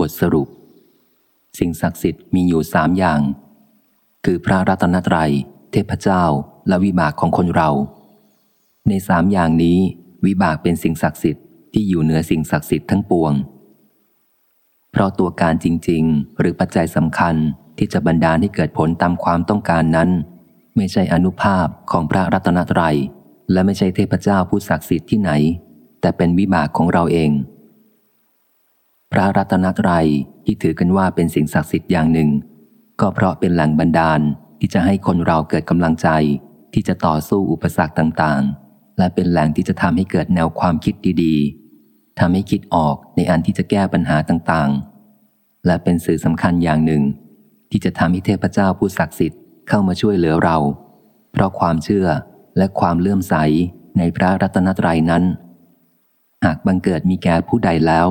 บทสรุป สิ่งศักดิ์สิทธิ์มีอยู่สามอย่าง คือพระรัตนตรยัย เทพเจ้า และวิบากของคนเรา ในสามอย่างนี้วิบากเป็นสิ่งศักดิ์สิทธิ์ที่อยู่เหนือสิ่งศักดิ์สิทธิ์ทั้งปวง เพราะตัวการจริง ๆ หรือปัจจัยสำคัญที่จะบรรดาให้เกิดผลตามความต้องการนั้น ไม่ใช่อนุภาพของพระรัตนตรยัย และไม่ใช่เทพเจ้าผู้ศักดิ์สิทธิ์ที่ไหน แต่เป็นวิบากของเราเอง พระรัตนตรัยที่ถือกันว่าเป็นสิ่งศักดิ์สิทธิ์อย่างหนึ่ง ก็เพราะเป็นแหล่งบันดาลที่จะให้คนเราเกิดกำลังใจ ที่จะต่อสู้อุปสรรคต่างๆ และเป็นแหล่งที่จะทำให้เกิดแนวความคิดดีๆทำให้คิดออกในอันที่จะแก้ปัญหาต่างๆ และเป็นสื่อสำคัญอย่างหนึ่ง ที่จะทำให้เทพเจ้าผู้ศักดิ์สิทธิ์เข้ามาช่วยเหลือเรา เพราะความเชื่อและความเลื่อมใสในพระรัตนตรัยนั้น หากบังเกิดมีแก่ผู้ใดแล้ว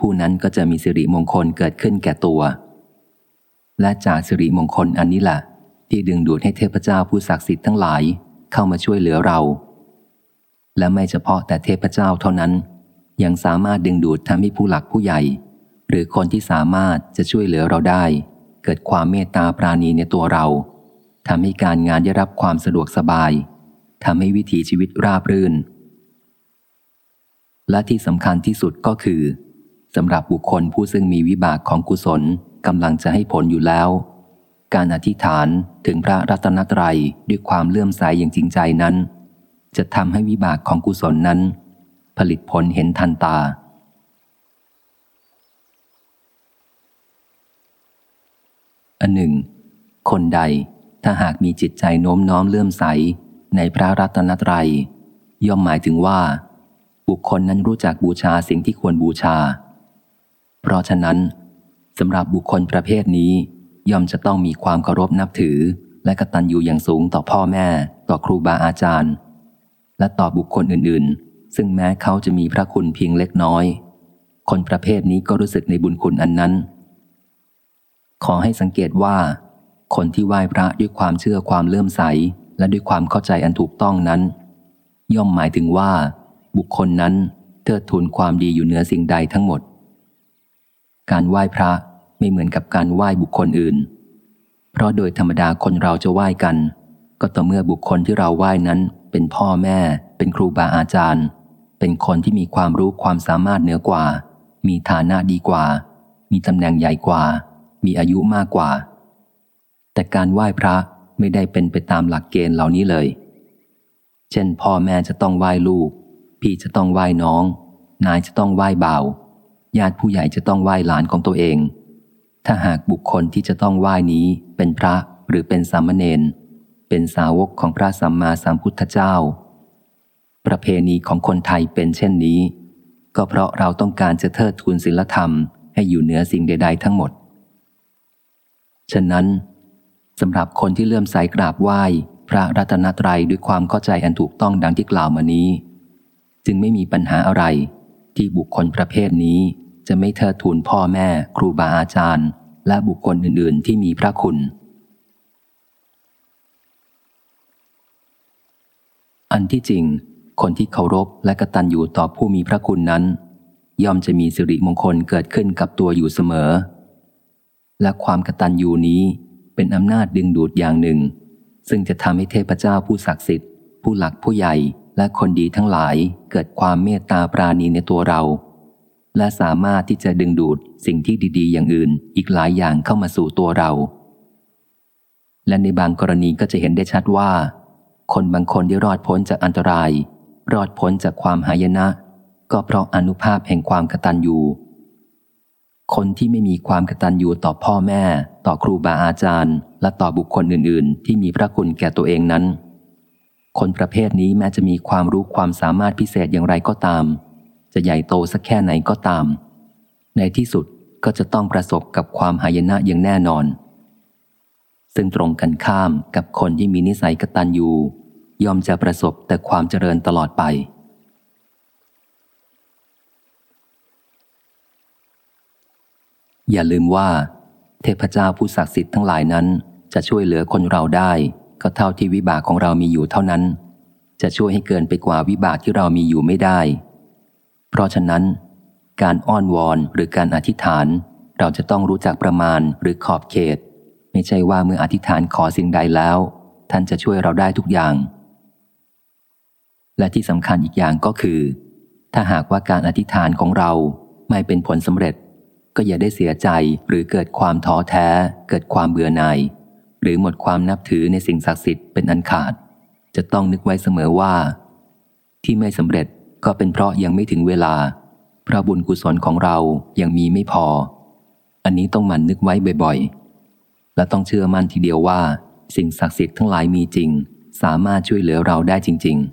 ผู้นั้นก็จะมีสิริมงคลเกิดขึ้นแก่ตัว และจากสิริมงคลอันนี้แหละที่ดึงดูดให้เทพเจ้าผู้ศักดิ์สิทธิ์ทั้งหลายเข้ามาช่วยเหลือเรา และไม่เฉพาะแต่เทพเจ้าเท่านั้น ยังสามารถดึงดูดทำให้ผู้หลักผู้ใหญ่ หรือคนที่สามารถจะช่วยเหลือเราได้ เกิดความเมตตาปราณีในตัวเราทำให้การงานได้รับความสะดวกสบายทำให้วิถีชีวิตราบรื่น และที่สำคัญที่สุดก็คือ สำหรับบุคคลผู้ซึ่งมีวิบากของกุศลกำลังจะให้ผลอยู่แล้ว การอธิษฐานถึงพระรัตนตรัยด้วยความเลื่อมใสยอย่างจริงใจนั้น จะทำให้วิบากของกุศลนั้น ผลิตผลเห็นทันตา อันหนึ่ง คนใดถ้าหากมีจิตใจโน้มน้อมเลื่อมใสในพระรัตนตรัย ย่อมหมายถึงว่า บุคคลนั้นรู้จักบูชาสิ่งที่ควรบูชา เพราะฉะนั้นสำหรับบุคคลประเภทนี้ ย่อมจะต้องมีความเคารพนับถือ และกตัญญูอย่างสูงต่อพ่อแม่ ต่อครูบาอาจารย์ และต่อบุคคลอื่นๆ ซึ่งแม้เขาจะมีพระคุณเพียงเล็กน้อย คนประเภทนี้ก็รู้สึกในบุญคุณอันนั้น ขอให้สังเกตว่า คนที่ไหว้พระด้วยความเชื่อความเลื่อมใส และด้วยความเข้าใจอันถูกต้องนั้น ย่อมหมายถึงว่า บุคคลนั้นเทิดทูนความดีอยู่เหนือสิ่งใดทั้งหมด การไหว้พระไม่เหมือนกับการไหว้บุคคลอื่น เพราะโดยธรรมดาคนเราจะไหว้กัน ก็ต่อเมื่อบุคคลที่เราไหว้นั้น เป็นพ่อแม่ เป็นครูบาอาจารย์ เป็นคนที่มีความรู้ความสามารถเหนือกว่า มีฐานะดีกว่า มีตำแหน่งใหญ่กว่า มีอายุมากกว่า แต่การไหว้พระไม่ได้เป็นไปตามหลักเกณฑ์เหล่านี้เลย เช่น พ่อแม่จะต้องไหว้ลูก พี่จะต้องไหว้น้อง นายจะต้องไหว้บ่าว ญาติผู้ใหญ่จะต้องไหว้หลานของตัวเอง ถ้าหากบุคคลที่จะต้องไหว้นี้เป็นพระหรือเป็นสามเณร เป็นสาวกของพระสัมมาสัมพุทธเจ้า ประเพณีของคนไทยเป็นเช่นนี้ ก็เพราะเราต้องการจะเทิดทูนศีลธรรมให้อยู่เหนือสิ่งใด ๆ ทั้งหมด ฉะนั้นสำหรับคนที่เลื่อมใสกราบไหว้พระรัตนตรัยด้วยความเข้าใจอันถูกต้องดังที่กล่าวมานี้ จึงไม่มีปัญหาอะไร ที่บุคคลประเภทนี้จะไม่เทิดทูนพ่อแม่ครูบาอาจารย์ และบุคคลอื่น ๆ ที่มีพระคุณ อันที่จริง คนที่เคารพและกตัญญูต่อผู้มีพระคุณนั้น ย่อมจะมีสิริมงคลเกิดขึ้นกับตัวอยู่เสมอ และความกตัญญูนี้เป็นอำนาจดึงดูดอย่างหนึ่ง ซึ่งจะทำให้เทพเจ้าผู้ศักดิ์สิทธิ์ ผู้หลักผู้ใหญ่ และคนดีทั้งหลายเกิดความเมตตาปราณีในตัวเรา และสามารถที่จะดึงดูดสิ่งที่ดี ๆ อย่างอื่นอีกหลายอย่างเข้ามาสู่ตัวเรา และในบางกรณีก็จะเห็นได้ชัดว่า คนบางคนได้รอดพ้นจากอันตราย รอดพ้นจากความหายนะ ก็เพราะอนุภาพแห่งความกตัญญูคนที่ไม่มีความกตัญญูต่อพ่อแม่ ต่อครูบาอาจารย์ และต่อบุคคลอื่น ๆ ที่มีพระคุณแก่ตัวเองนั้น คนประเภทนี้แม้จะมีความรู้ความสามารถพิเศษอย่างไรก็ตาม จะใหญ่โตสักแค่ไหนก็ตาม ในที่สุดก็จะต้องประสบกับความหายนะอย่างแน่นอน ซึ่งตรงกันข้ามกับคนที่มีนิสัยกตัญญูย่อมจะประสบแต่ความเจริญตลอดไป อย่าลืมว่า เทพเจ้าผู้ศักดิ์สิทธิ์ทั้งหลายนั้นจะช่วยเหลือคนเราได้ ก็เท่าที่วิบากของเรามีอยู่เท่านั้น จะช่วยให้เกินไปกว่าวิบากที่เรามีอยู่ไม่ได้ เพราะฉะนั้น การอ้อนวอนหรือการอธิษฐาน เราจะต้องรู้จักประมาณหรือขอบเขต ไม่ใช่ว่าเมื่ออธิษฐานขอสิ่งใดแล้ว ท่านจะช่วยเราได้ทุกอย่าง และที่สำคัญอีกอย่างก็คือ ถ้าหากว่าการอธิษฐานของเราไม่เป็นผลสำเร็จ ก็อย่าได้เสียใจหรือเกิดความท้อแท้ เกิดความเบื่อหน่าย หรือหมดความนับถือในสิ่งศักดิ์สิทธิ์เป็นอันขาด จะต้องนึกไว้เสมอว่า ที่ไม่สำเร็จก็เป็นเพราะยังไม่ถึงเวลา พระบุญกุศลของเรายังมีไม่พอ อันนี้ต้องหมั่นนึกไว้บ่อยๆ และต้องเชื่อมั่นทีเดียวว่า สิ่งศักดิ์สิทธิ์ทั้งหลายมีจริง สามารถช่วยเหลือเราได้จริง ๆ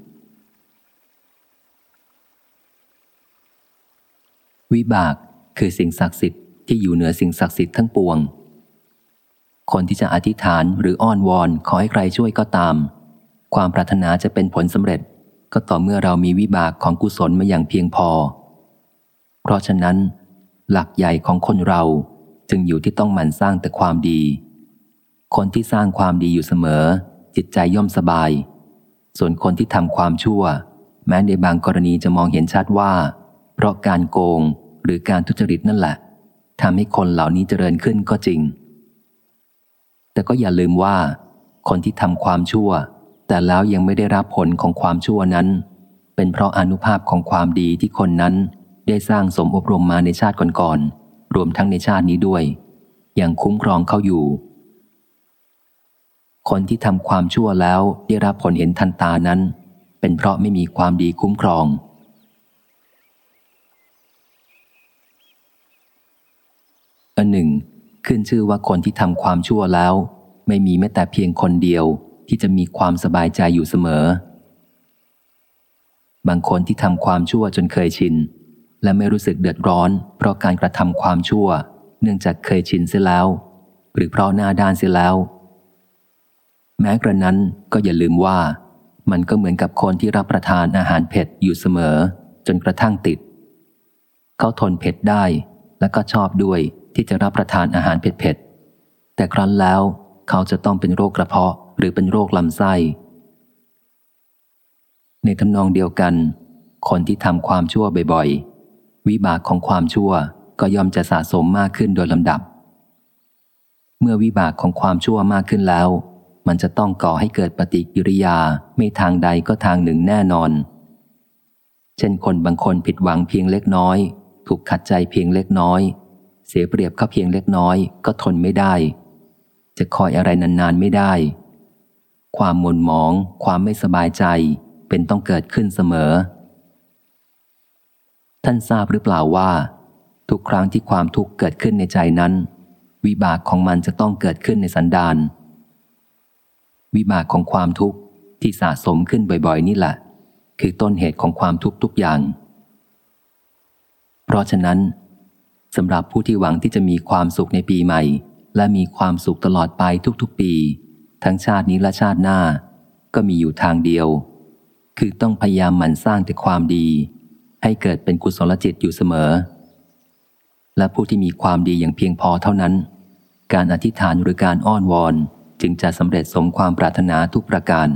วิบากคือสิ่งศักดิ์สิทธิ์ที่อยู่เหนือสิ่งศักดิ์สิทธิ์ทั้งปวง คนที่จะอธิษฐานหรืออ้อนวอนขอให้ใครช่วยก็ตาม ความปรารถนาจะเป็นผลสำเร็จ ก็ต่อเมื่อเรามีวิบากของกุศลมาอย่างเพียงพอ เพราะฉะนั้น หลักใหญ่ของคนเราจึงอยู่ที่ต้องหมั่นสร้างแต่ความดี คนที่สร้างความดีอยู่เสมอ จิตใจย่อมสบาย ส่วนคนที่ทำความชั่ว แม้ในบางกรณีจะมองเห็นชัดว่า เพราะการโกงหรือการทุจริตนั่นแหละทำให้คนเหล่านี้เจริญขึ้นก็จริง แต่ก็อย่าลืมว่า คนที่ทำความชั่ว แต่แล้วยังไม่ได้รับผลของความชั่วนั้น เป็นเพราะอนุภาพของความดีที่คนนั้นได้สร้างสมอบรมมาในชาติก่อนๆรวมทั้งในชาตินี้ด้วยยังคุ้มครองเขาอยู่ คนที่ทำความชั่วแล้วได้รับผลเห็นทันตานั้น เป็นเพราะไม่มีความดีคุ้มครองอันหนึ่ง ขึ้นชื่อว่าคนที่ทำความชั่วแล้ว ไม่มีแม้แต่เพียงคนเดียวที่จะมีความสบายใจอยู่เสมอ บางคนที่ทำความชั่วจนเคยชิน และไม่รู้สึกเดือดร้อน เพราะการกระทำความชั่ว เนื่องจากเคยชินเสียแล้ว หรือเพราะหน้าด้านเสียแล้ว แม้กระนั้นก็อย่าลืมว่า มันก็เหมือนกับคนที่รับประทานอาหารเผ็ดอยู่เสมอ จนกระทั่งติด เขาทนเผ็ดได้และก็ชอบด้วยที่จะรับประทานอาหารเผ็ดๆ แต่ครั้นแล้วเขาจะต้องเป็นโรคกระเพาะหรือเป็นโรคลำไส้ ในทำนองเดียวกัน คนที่ทำความชั่วบ่อยๆ วิบากของความชั่วก็ย่อมจะสะสมมากขึ้นโดยลำดับ เมื่อวิบากของความชั่วมากขึ้นแล้ว มันจะต้องก่อให้เกิดปฏิกิริยาไม่ทางใดก็ทางหนึ่งแน่นอน เช่นคนบางคนผิดหวังเพียงเล็กน้อย ถูกขัดใจเพียงเล็กน้อย เสียเปรียบเขาเพียงเล็กน้อยก็ทนไม่ได้ จะคอยอะไรนานๆไม่ได้ ความหมนหมอง ความไม่สบายใจเป็นต้องเกิดขึ้นเสมอ ท่านทราบหรือเปล่าว่า ทุกครั้งที่ความทุกข์เกิดขึ้นในใจนั้น วิบากของมันจะต้องเกิดขึ้นในสันดานวิบากของความทุกข์ที่สะสมขึ้นบ่อยๆ นี่แหละ คือต้นเหตุของความทุกข์ทุกอย่าง เพราะฉะนั้น สำหรับผู้ที่หวังที่จะมีความสุขในปีใหม่ และมีความสุขตลอดไปทุกๆปี ทั้งชาตินี้และชาติหน้า ก็มีอยู่ทางเดียว คือต้องพยายามหมั่นสร้างแต่ความดี ให้เกิดเป็นกุศลจิตอยู่เสมอ และผู้ที่มีความดีอย่างเพียงพอเท่านั้น การอธิษฐานหรือการอ้อนวอน จึงจะสำเร็จสมความปรารถนาทุกประการ